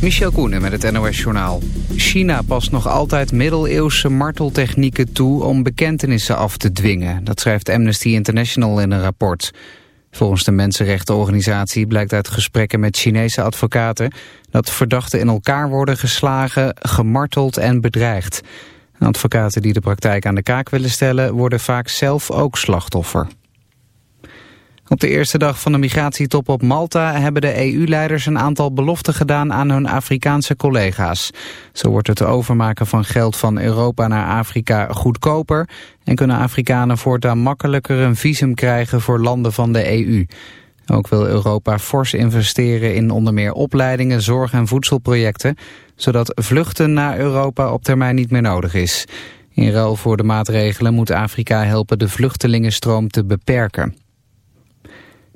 Michel Koenen met het NOS-journaal. China past nog altijd middeleeuwse marteltechnieken toe om bekentenissen af te dwingen. Dat schrijft Amnesty International in een rapport. Volgens de mensenrechtenorganisatie blijkt uit gesprekken met Chinese advocaten... dat verdachten in elkaar worden geslagen, gemarteld en bedreigd. Advocaten die de praktijk aan de kaak willen stellen... worden vaak zelf ook slachtoffer. Op de eerste dag van de migratietop op Malta hebben de EU-leiders een aantal beloften gedaan aan hun Afrikaanse collega's. Zo wordt het overmaken van geld van Europa naar Afrika goedkoper en kunnen Afrikanen voortaan makkelijker een visum krijgen voor landen van de EU. Ook wil Europa fors investeren in onder meer opleidingen, zorg- en voedselprojecten, zodat vluchten naar Europa op termijn niet meer nodig is. In ruil voor de maatregelen moet Afrika helpen de vluchtelingenstroom te beperken.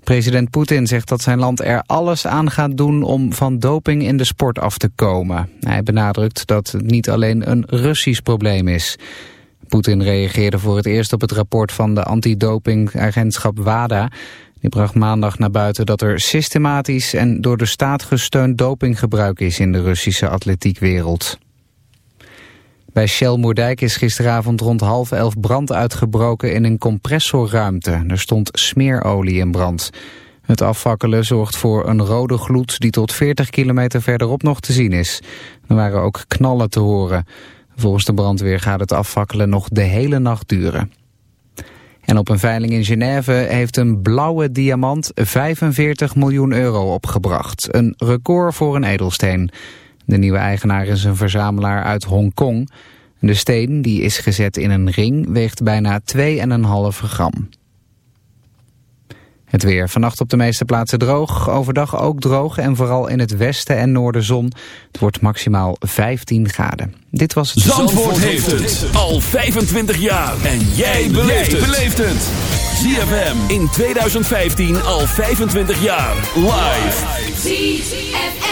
President Poetin zegt dat zijn land er alles aan gaat doen om van doping in de sport af te komen. Hij benadrukt dat het niet alleen een Russisch probleem is. Poetin reageerde voor het eerst op het rapport van de antidopingagentschap WADA. Die bracht maandag naar buiten dat er systematisch en door de staat gesteund dopinggebruik is in de Russische atletiekwereld. Bij Shell Moerdijk is gisteravond rond half elf brand uitgebroken in een compressorruimte. Er stond smeerolie in brand. Het afvakkelen zorgt voor een rode gloed die tot 40 kilometer verderop nog te zien is. Er waren ook knallen te horen. Volgens de brandweer gaat het afvakkelen nog de hele nacht duren. En op een veiling in Genève heeft een blauwe diamant 45 miljoen euro opgebracht. Een record voor een edelsteen. De nieuwe eigenaar is een verzamelaar uit Hongkong. De steen, die is gezet in een ring, weegt bijna 2,5 gram. Het weer. Vannacht op de meeste plaatsen droog. Overdag ook droog en vooral in het westen en noorden zon. Het wordt maximaal 15 graden. Dit was het... Zandvoort, heeft het al 25 jaar. En jij beleeft het. ZFM in 2015 al 25 jaar. Live. ZFM.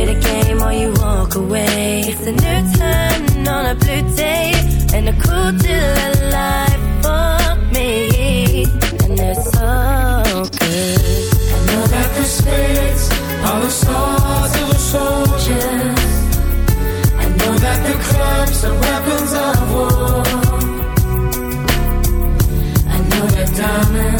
play the game or you walk away It's a new turn on a blue day And a cool of life for me And it's so good I know that the spirits are the swords of the soldiers. I know that the clubs are weapons of war. I know that diamonds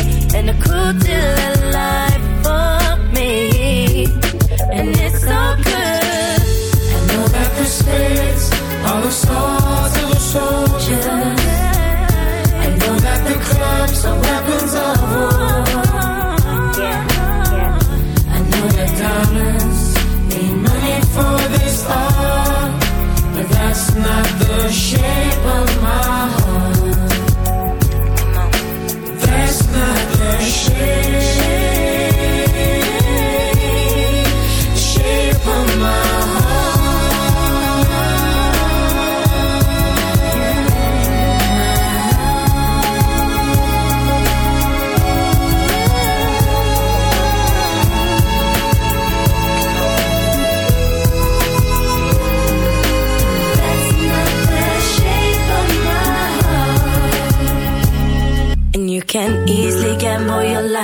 share.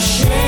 shame.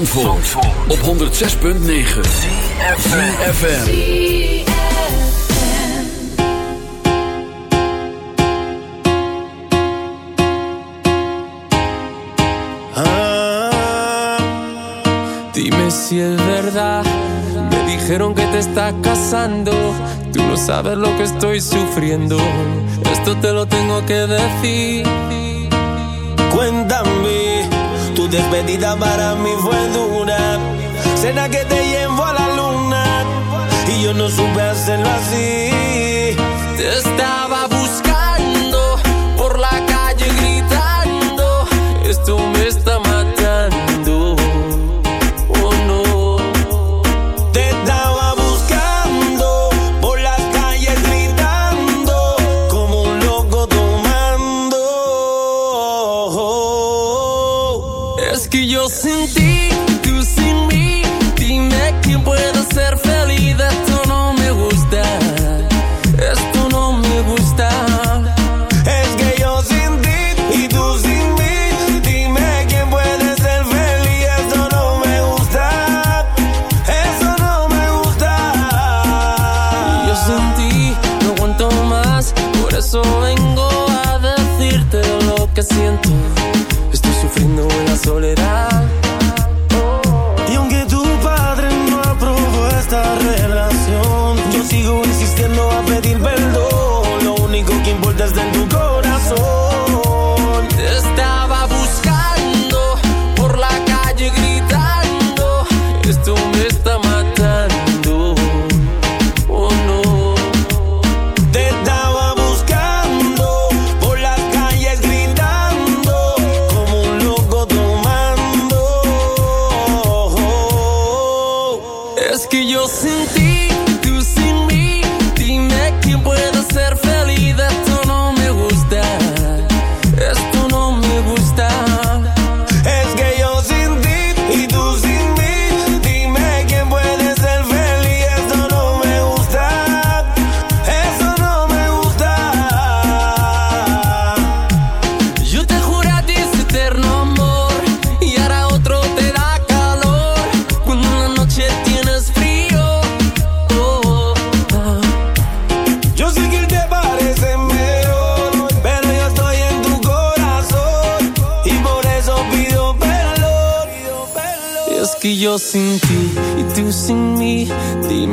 Op 106.9 CFFM ah, Dime si es verdad. Me dijeron que te estás casando. Tú no sabes lo que estoy sufriendo. Esto te lo tengo que decir. Cuéntame, despedida para mí fue dura. Cena que te llevo a la luna y yo no supe hacerlo así.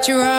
what you're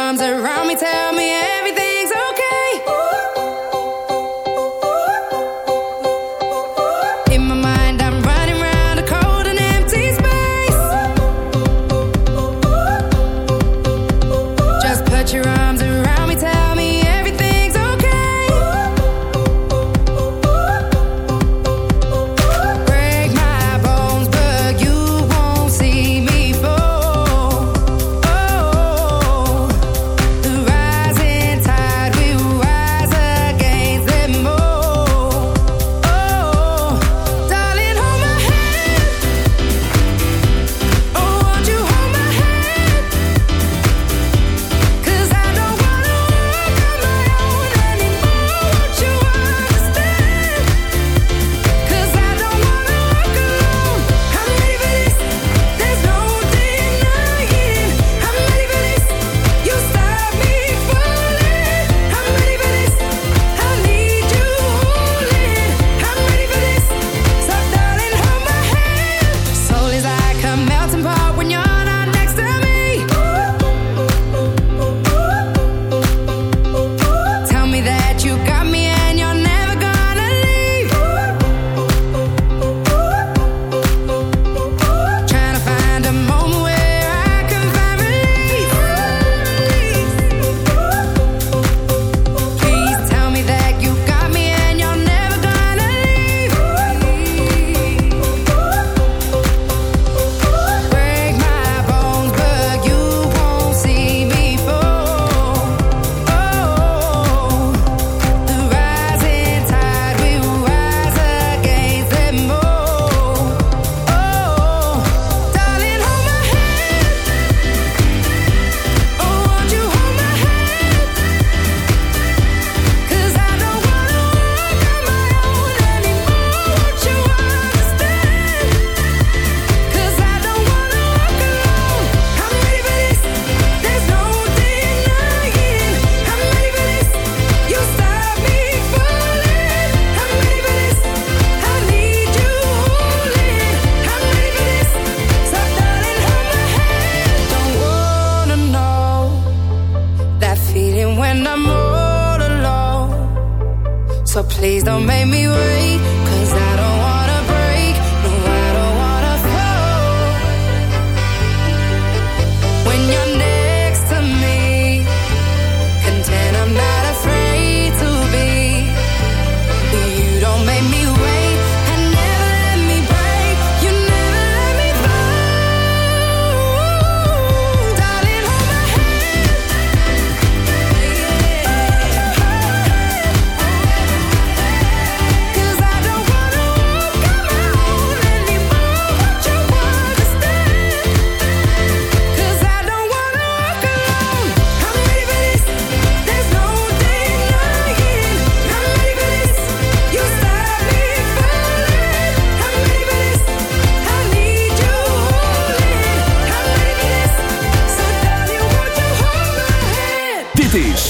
and I'm all alone. So please don't make me wait.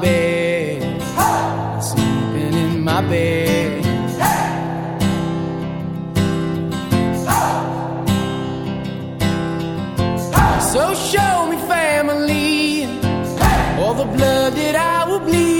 Bed. sleeping in my bed. So show me family, all the blood that I will bleed.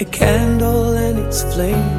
a candle and its flame.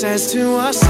says to us